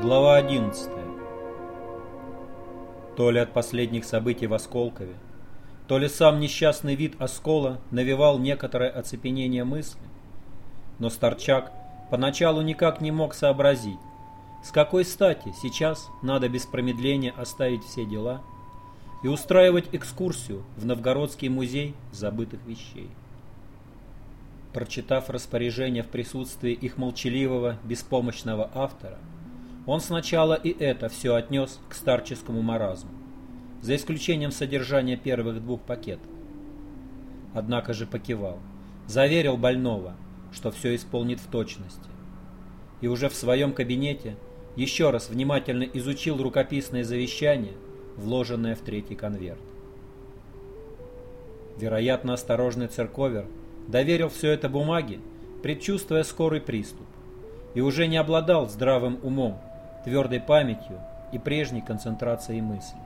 Глава 11 То ли от последних событий в Осколкове, то ли сам несчастный вид Оскола навевал некоторое оцепенение мысли, но Старчак поначалу никак не мог сообразить, с какой стати сейчас надо без промедления оставить все дела и устраивать экскурсию в Новгородский музей забытых вещей. Прочитав распоряжение в присутствии их молчаливого, беспомощного автора, он сначала и это все отнес к старческому маразму, за исключением содержания первых двух пакетов. Однако же покивал, заверил больного, что все исполнит в точности. И уже в своем кабинете еще раз внимательно изучил рукописное завещание, вложенное в третий конверт. Вероятно, осторожный церковер доверил все это бумаге, предчувствуя скорый приступ, и уже не обладал здравым умом, твердой памятью и прежней концентрацией мысли.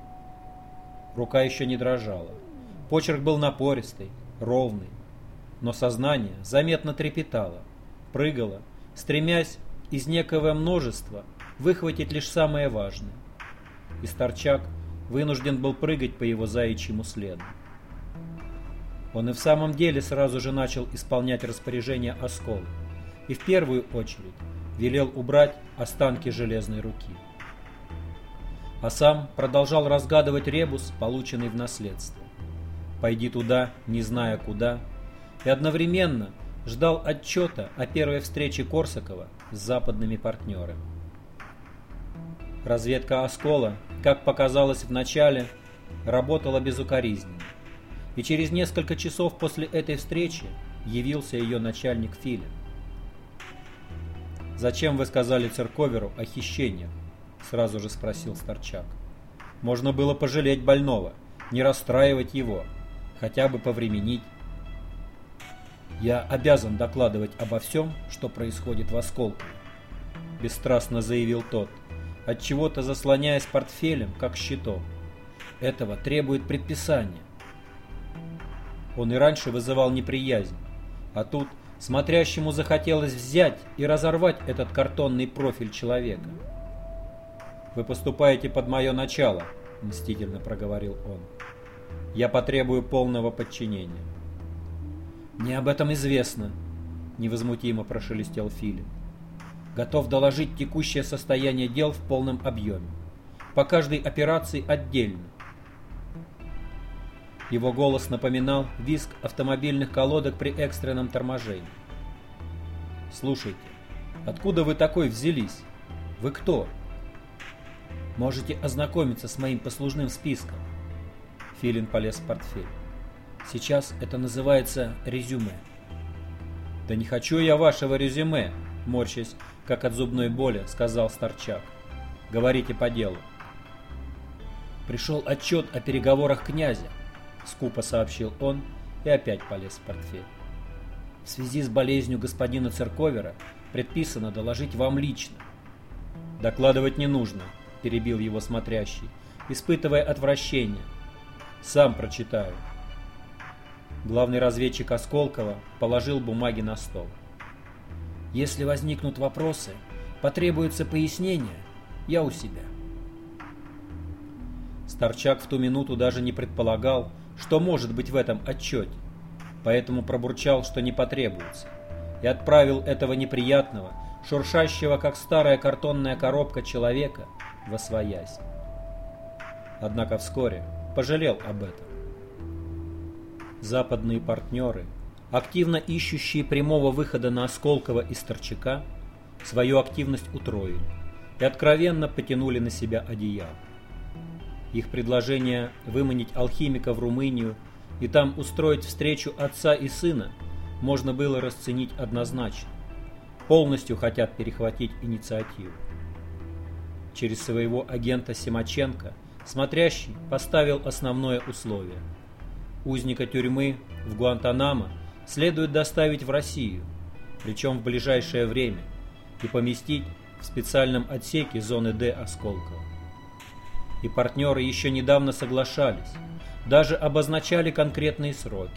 Рука еще не дрожала. Почерк был напористый, ровный, но сознание заметно трепетало, прыгало, стремясь из некого множества выхватить лишь самое важное. И Старчак вынужден был прыгать по его заячьему следу. Он и в самом деле сразу же начал исполнять распоряжение Оскола, и в первую очередь велел убрать останки железной руки. А сам продолжал разгадывать ребус, полученный в наследство. Пойди туда, не зная куда, и одновременно ждал отчета о первой встрече Корсакова с западными партнерами. Разведка Оскола, как показалось в начале, работала безукоризненно. И через несколько часов после этой встречи явился ее начальник Филин. «Зачем вы сказали Церковеру о хищениях?» — сразу же спросил Старчак. «Можно было пожалеть больного, не расстраивать его, хотя бы повременить». «Я обязан докладывать обо всем, что происходит в Осколкове», — бесстрастно заявил тот, отчего-то заслоняясь портфелем, как щитом. «Этого требует предписание». Он и раньше вызывал неприязнь, а тут Смотрящему захотелось взять и разорвать этот картонный профиль человека. «Вы поступаете под мое начало», — мстительно проговорил он. «Я потребую полного подчинения». «Мне об этом известно», — невозмутимо прошелестел Филин. «Готов доложить текущее состояние дел в полном объеме. По каждой операции отдельно. Его голос напоминал визг автомобильных колодок при экстренном торможении. «Слушайте, откуда вы такой взялись? Вы кто?» «Можете ознакомиться с моим послужным списком». Филин полез в портфель. «Сейчас это называется резюме». «Да не хочу я вашего резюме», — морщась, как от зубной боли, сказал Старчак. «Говорите по делу». Пришел отчет о переговорах князя. — скупо сообщил он и опять полез в портфель. «В связи с болезнью господина Церковера предписано доложить вам лично». «Докладывать не нужно», — перебил его смотрящий, испытывая отвращение. «Сам прочитаю». Главный разведчик Осколкова положил бумаги на стол. «Если возникнут вопросы, потребуется пояснение, я у себя». Старчак в ту минуту даже не предполагал, что может быть в этом отчете, поэтому пробурчал, что не потребуется, и отправил этого неприятного, шуршащего, как старая картонная коробка человека, во своясь. Однако вскоре пожалел об этом. Западные партнеры, активно ищущие прямого выхода на Осколково и Старчака, свою активность утроили и откровенно потянули на себя одеяло. Их предложение выманить алхимика в Румынию и там устроить встречу отца и сына можно было расценить однозначно. Полностью хотят перехватить инициативу. Через своего агента Симаченко смотрящий поставил основное условие. Узника тюрьмы в Гуантанамо следует доставить в Россию, причем в ближайшее время, и поместить в специальном отсеке зоны Д Осколково и партнеры еще недавно соглашались, даже обозначали конкретные сроки.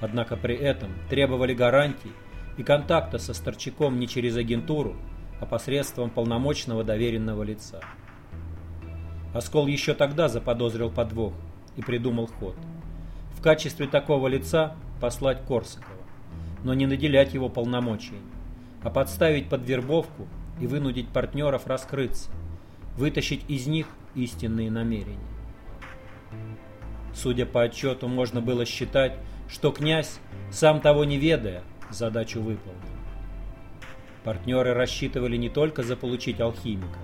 Однако при этом требовали гарантий и контакта со Старчаком не через агентуру, а посредством полномочного доверенного лица. Оскол еще тогда заподозрил подвох и придумал ход. В качестве такого лица послать Корсакова, но не наделять его полномочиями, а подставить под вербовку и вынудить партнеров раскрыться, вытащить из них истинные намерения. Судя по отчету, можно было считать, что князь, сам того не ведая, задачу выполнил. Партнеры рассчитывали не только заполучить алхимика,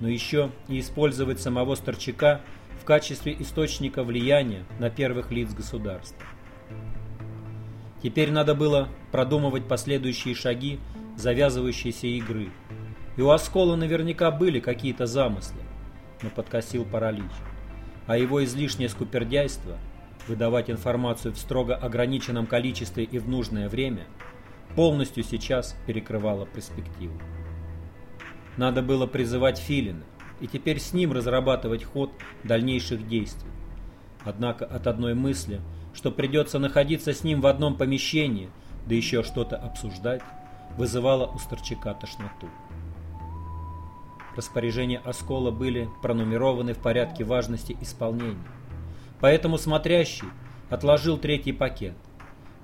но еще и использовать самого Старчака в качестве источника влияния на первых лиц государства. Теперь надо было продумывать последующие шаги завязывающейся игры. И у Оскола наверняка были какие-то замыслы, но подкосил паралич. А его излишнее скупердяйство, выдавать информацию в строго ограниченном количестве и в нужное время, полностью сейчас перекрывало перспективу. Надо было призывать Филина, и теперь с ним разрабатывать ход дальнейших действий. Однако от одной мысли, что придется находиться с ним в одном помещении, да еще что-то обсуждать, вызывало у Старчака тошноту. Распоряжения Оскола были пронумерованы в порядке важности исполнения. Поэтому смотрящий отложил третий пакет,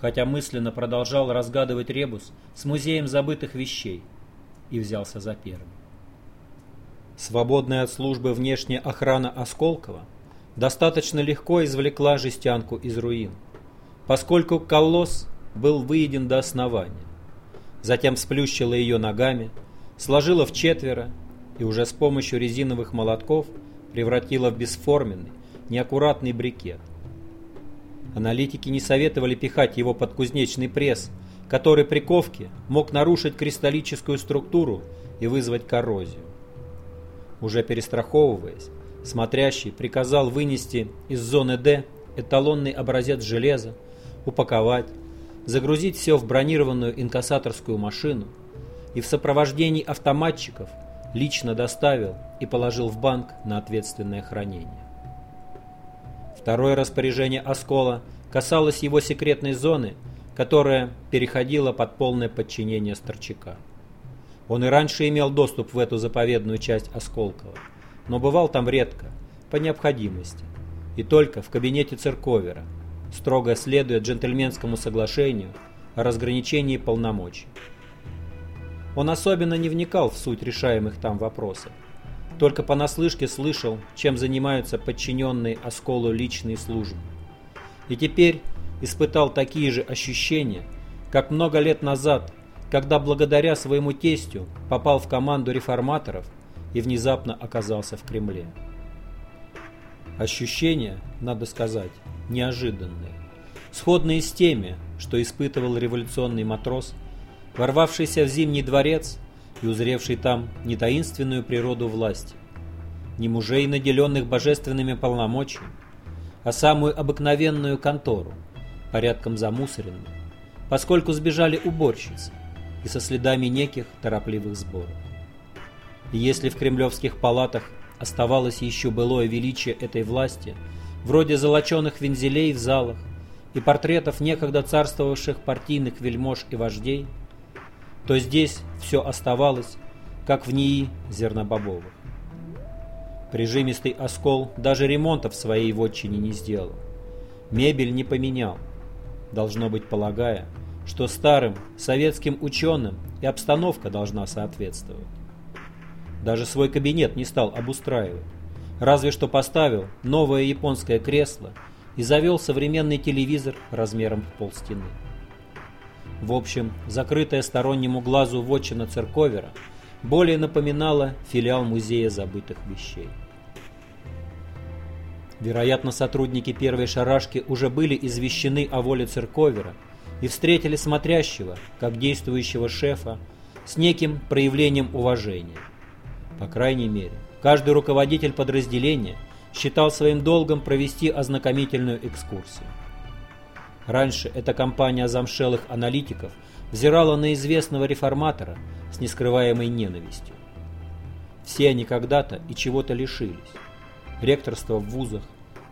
хотя мысленно продолжал разгадывать ребус с музеем забытых вещей и взялся за первый. Свободная от службы внешняя охрана Осколкова достаточно легко извлекла жестянку из руин, поскольку колосс был выеден до основания. Затем сплющила ее ногами, сложила в четверо и уже с помощью резиновых молотков превратила в бесформенный, неаккуратный брикет. Аналитики не советовали пихать его под кузнечный пресс, который при ковке мог нарушить кристаллическую структуру и вызвать коррозию. Уже перестраховываясь, смотрящий приказал вынести из зоны D эталонный образец железа, упаковать, загрузить все в бронированную инкассаторскую машину и в сопровождении автоматчиков лично доставил и положил в банк на ответственное хранение. Второе распоряжение Оскола касалось его секретной зоны, которая переходила под полное подчинение Старчака. Он и раньше имел доступ в эту заповедную часть Осколкова, но бывал там редко, по необходимости, и только в кабинете церковера, строго следуя джентльменскому соглашению о разграничении полномочий. Он особенно не вникал в суть решаемых там вопросов, только понаслышке слышал, чем занимаются подчиненные Осколу личные службы. И теперь испытал такие же ощущения, как много лет назад когда благодаря своему тестю попал в команду реформаторов и внезапно оказался в Кремле. Ощущения, надо сказать, неожиданные, сходные с теми, что испытывал революционный матрос, ворвавшийся в Зимний дворец и узревший там не таинственную природу власти, не мужей, наделенных божественными полномочиями, а самую обыкновенную контору, порядком замусоренную, поскольку сбежали уборщицы, и со следами неких торопливых сборов. И если в кремлевских палатах оставалось еще былое величие этой власти, вроде золоченых вензелей в залах и портретов некогда царствовавших партийных вельмож и вождей, то здесь все оставалось, как в НИИ зернобобовых. Прижимистый оскол даже ремонта в своей вотчине не сделал. Мебель не поменял, должно быть полагая, что старым советским ученым и обстановка должна соответствовать. Даже свой кабинет не стал обустраивать, разве что поставил новое японское кресло и завел современный телевизор размером в полстены. В общем, закрытая стороннему глазу вотчина церковера более напоминала филиал музея забытых вещей. Вероятно, сотрудники первой шарашки уже были извещены о воле церковера и встретили смотрящего, как действующего шефа, с неким проявлением уважения. По крайней мере, каждый руководитель подразделения считал своим долгом провести ознакомительную экскурсию. Раньше эта компания замшелых аналитиков взирала на известного реформатора с нескрываемой ненавистью. Все они когда-то и чего-то лишились. Ректорство в вузах,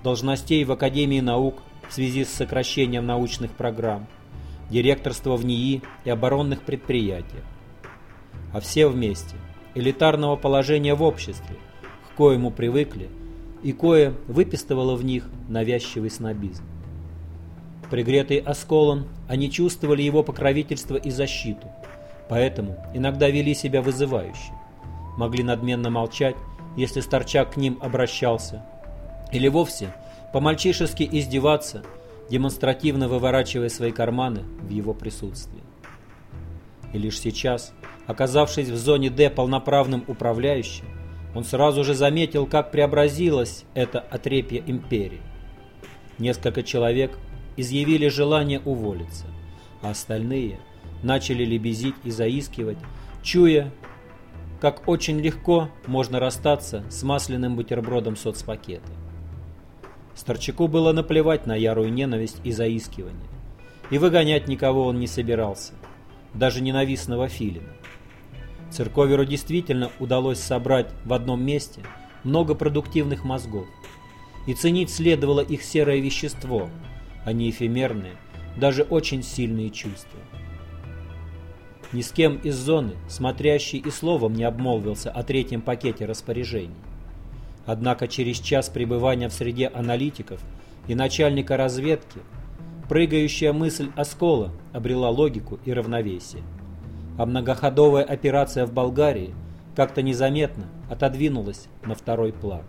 должностей в Академии наук в связи с сокращением научных программ, директорство в НИИ и оборонных предприятиях. а все вместе, элитарного положения в обществе, к коему привыкли, и кое выпистывало в них навязчивый снобизм. Пригретые осколом, они чувствовали его покровительство и защиту, поэтому иногда вели себя вызывающе. Могли надменно молчать, если Старчак к ним обращался, или вовсе по-мальчишески издеваться, демонстративно выворачивая свои карманы в его присутствии. И лишь сейчас, оказавшись в зоне Д полноправным управляющим, он сразу же заметил, как преобразилось это отрепье империи. Несколько человек изъявили желание уволиться, а остальные начали лебезить и заискивать, чуя, как очень легко можно расстаться с масляным бутербродом соцпакета. Старчаку было наплевать на ярую ненависть и заискивание, и выгонять никого он не собирался, даже ненавистного Филина. Церковеру действительно удалось собрать в одном месте много продуктивных мозгов, и ценить следовало их серое вещество – они эфемерные, даже очень сильные чувства. Ни с кем из зоны, смотрящий и словом не обмолвился о третьем пакете распоряжений. Однако через час пребывания в среде аналитиков и начальника разведки прыгающая мысль Оскола обрела логику и равновесие. А многоходовая операция в Болгарии как-то незаметно отодвинулась на второй план.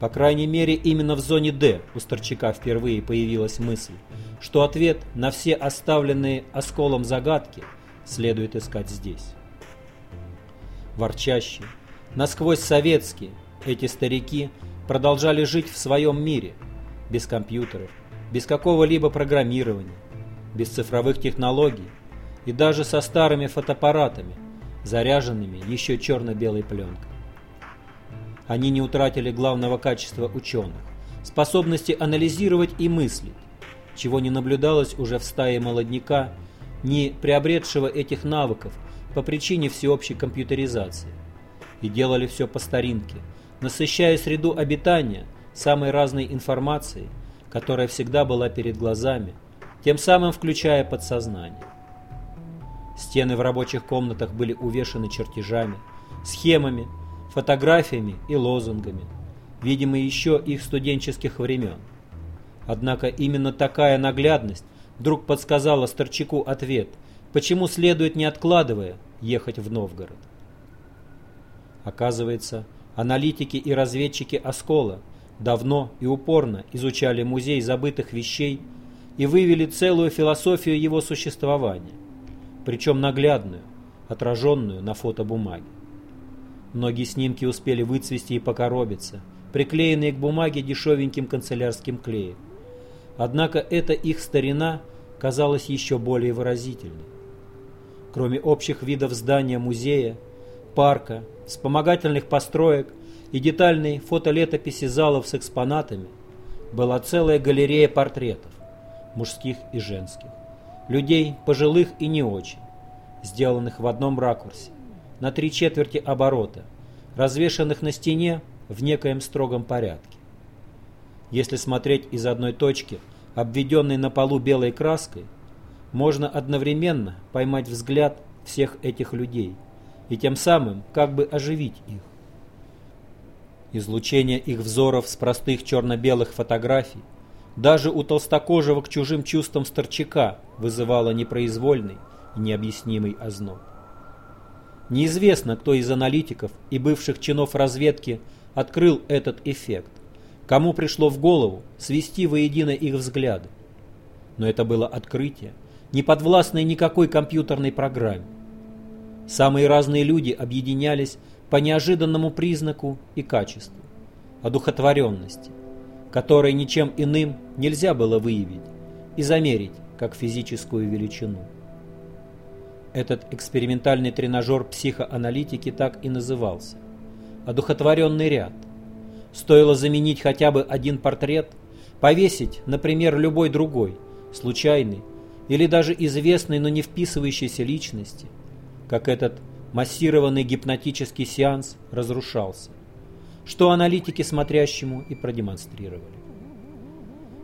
По крайней мере, именно в зоне D у Старчака впервые появилась мысль, что ответ на все оставленные осколом загадки следует искать здесь. Ворчащие, насквозь советские, эти старики продолжали жить в своем мире, без компьютеров, без какого-либо программирования, без цифровых технологий и даже со старыми фотоаппаратами, заряженными еще черно-белой пленкой. Они не утратили главного качества ученых – способности анализировать и мыслить, чего не наблюдалось уже в стае молодняка, не приобретшего этих навыков по причине всеобщей компьютеризации. И делали все по старинке, насыщая среду обитания самой разной информацией, которая всегда была перед глазами, тем самым включая подсознание. Стены в рабочих комнатах были увешаны чертежами, схемами, фотографиями и лозунгами, видимо еще их студенческих времен. Однако именно такая наглядность вдруг подсказала Старчаку ответ, почему следует, не откладывая, ехать в Новгород. Оказывается, аналитики и разведчики Оскола давно и упорно изучали музей забытых вещей и вывели целую философию его существования, причем наглядную, отраженную на фотобумаге. Многие снимки успели выцвести и покоробиться, приклеенные к бумаге дешевеньким канцелярским клеем. Однако эта их старина казалась еще более выразительной. Кроме общих видов здания музея, парка, вспомогательных построек и детальной фотолетописи залов с экспонатами, была целая галерея портретов, мужских и женских, людей пожилых и не очень, сделанных в одном ракурсе, на три четверти оборота, развешанных на стене в некоем строгом порядке. Если смотреть из одной точки, обведенной на полу белой краской, можно одновременно поймать взгляд всех этих людей и тем самым как бы оживить их. Излучение их взоров с простых черно-белых фотографий даже у толстокожего к чужим чувствам старчака вызывало непроизвольный и необъяснимый озноб. Неизвестно, кто из аналитиков и бывших чинов разведки открыл этот эффект, кому пришло в голову свести воедино их взгляды. Но это было открытие, не подвластное никакой компьютерной программе. Самые разные люди объединялись по неожиданному признаку и качеству – одухотворенности, которой ничем иным нельзя было выявить и замерить как физическую величину. Этот экспериментальный тренажер психоаналитики так и назывался. Одухотворенный ряд. Стоило заменить хотя бы один портрет, повесить, например, любой другой, случайный или даже известный, но не вписывающийся личности, как этот массированный гипнотический сеанс разрушался, что аналитики смотрящему и продемонстрировали.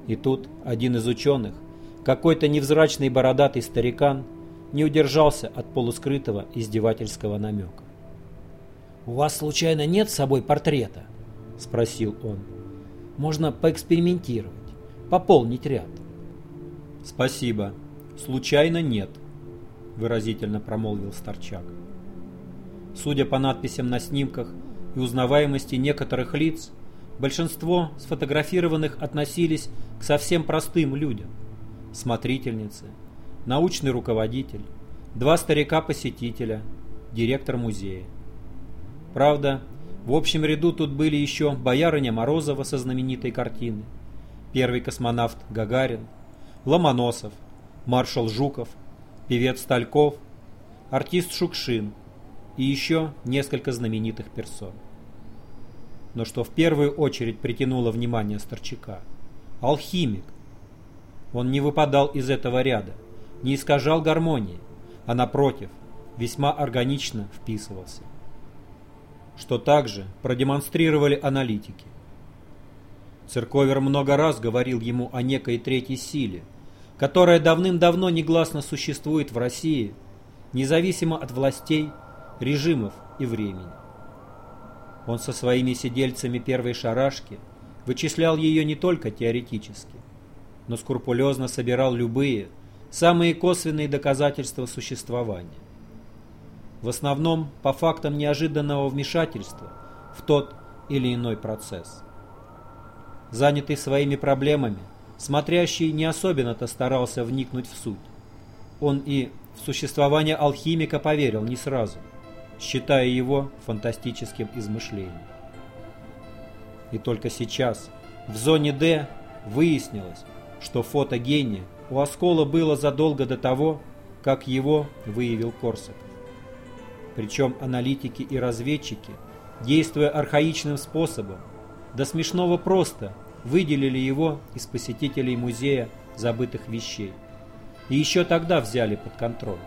И тут один из ученых, какой-то невзрачный бородатый старикан, не удержался от полускрытого издевательского намека. «У вас случайно нет с собой портрета?» – спросил он. «Можно поэкспериментировать, пополнить ряд». «Спасибо. Случайно нет», – выразительно промолвил Старчак. Судя по надписям на снимках и узнаваемости некоторых лиц, большинство сфотографированных относились к совсем простым людям. Смотрительницы, научный руководитель, два старика-посетителя, директор музея. Правда, в общем ряду тут были еще боярыня Морозова со знаменитой картины, первый космонавт Гагарин, Ломоносов, маршал Жуков, певец Тальков, артист Шукшин и еще несколько знаменитых персон. Но что в первую очередь притянуло внимание Старчака – алхимик. Он не выпадал из этого ряда, не искажал гармонии, а напротив, весьма органично вписывался. Что также продемонстрировали аналитики. Церковер много раз говорил ему о некой третьей силе, которая давным-давно негласно существует в России, независимо от властей режимов и времени. Он со своими сидельцами первой шарашки вычислял ее не только теоретически, но скрупулезно собирал любые, самые косвенные доказательства существования. В основном по фактам неожиданного вмешательства в тот или иной процесс. Занятый своими проблемами, смотрящий не особенно-то старался вникнуть в суть. Он и в существование алхимика поверил не сразу – считая его фантастическим измышлением. И только сейчас, в зоне D, выяснилось, что фото гения у Оскола было задолго до того, как его выявил Корсаков. Причем аналитики и разведчики, действуя архаичным способом, до смешного просто выделили его из посетителей музея забытых вещей и еще тогда взяли под контроль.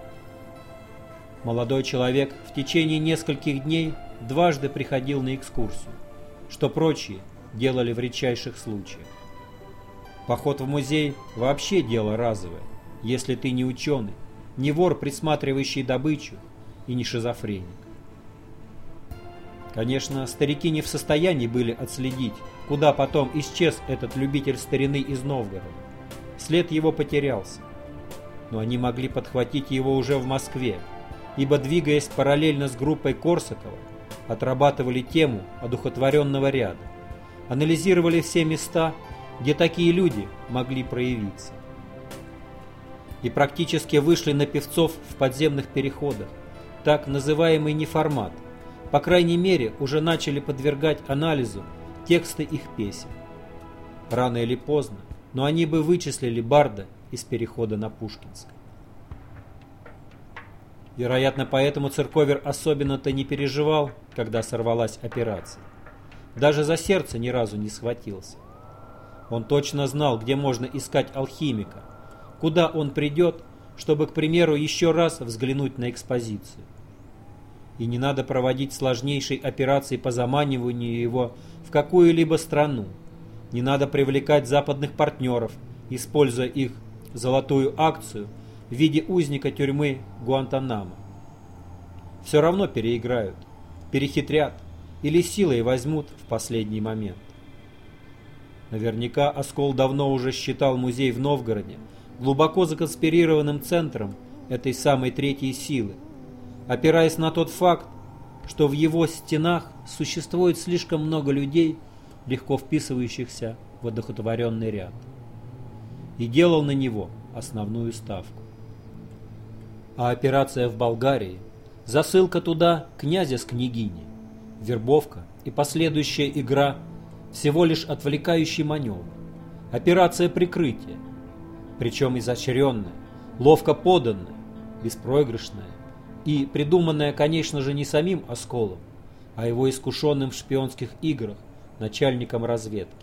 Молодой человек в течение нескольких дней дважды приходил на экскурсию, что прочие делали в редчайших случаях. Поход в музей вообще дело разовое, если ты не ученый, не вор, присматривающий добычу, и не шизофреник. Конечно, старики не в состоянии были отследить, куда потом исчез этот любитель старины из Новгорода. След его потерялся. Но они могли подхватить его уже в Москве, ибо, двигаясь параллельно с группой Корсакова, отрабатывали тему одухотворенного ряда, анализировали все места, где такие люди могли проявиться. И практически вышли на певцов в подземных переходах, так называемый неформат, по крайней мере уже начали подвергать анализу тексты их песен. Рано или поздно, но они бы вычислили Барда из перехода на Пушкинск. Вероятно, поэтому Церковер особенно-то не переживал, когда сорвалась операция. Даже за сердце ни разу не схватился. Он точно знал, где можно искать алхимика, куда он придет, чтобы, к примеру, еще раз взглянуть на экспозицию. И не надо проводить сложнейшей операции по заманиванию его в какую-либо страну. Не надо привлекать западных партнеров, используя их золотую акцию – в виде узника тюрьмы Гуантанамо. Все равно переиграют, перехитрят или силой возьмут в последний момент. Наверняка Оскол давно уже считал музей в Новгороде глубоко законспирированным центром этой самой третьей силы, опираясь на тот факт, что в его стенах существует слишком много людей, легко вписывающихся в одухотворенный ряд, и делал на него основную ставку. А операция в Болгарии, засылка туда князя с княгиней, вербовка и последующая игра всего лишь отвлекающий маневр. Операция прикрытия, причем изощренная, ловко поданная, беспроигрышная и придуманная, конечно же, не самим Осколом, а его искушенным в шпионских играх начальником разведки.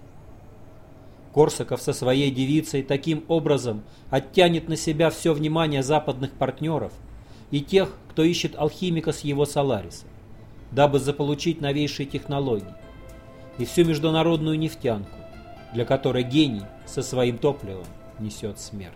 Корсаков со своей девицей таким образом оттянет на себя все внимание западных партнеров и тех, кто ищет алхимика с его Солариса, дабы заполучить новейшие технологии и всю международную нефтянку, для которой гений со своим топливом несет смерть.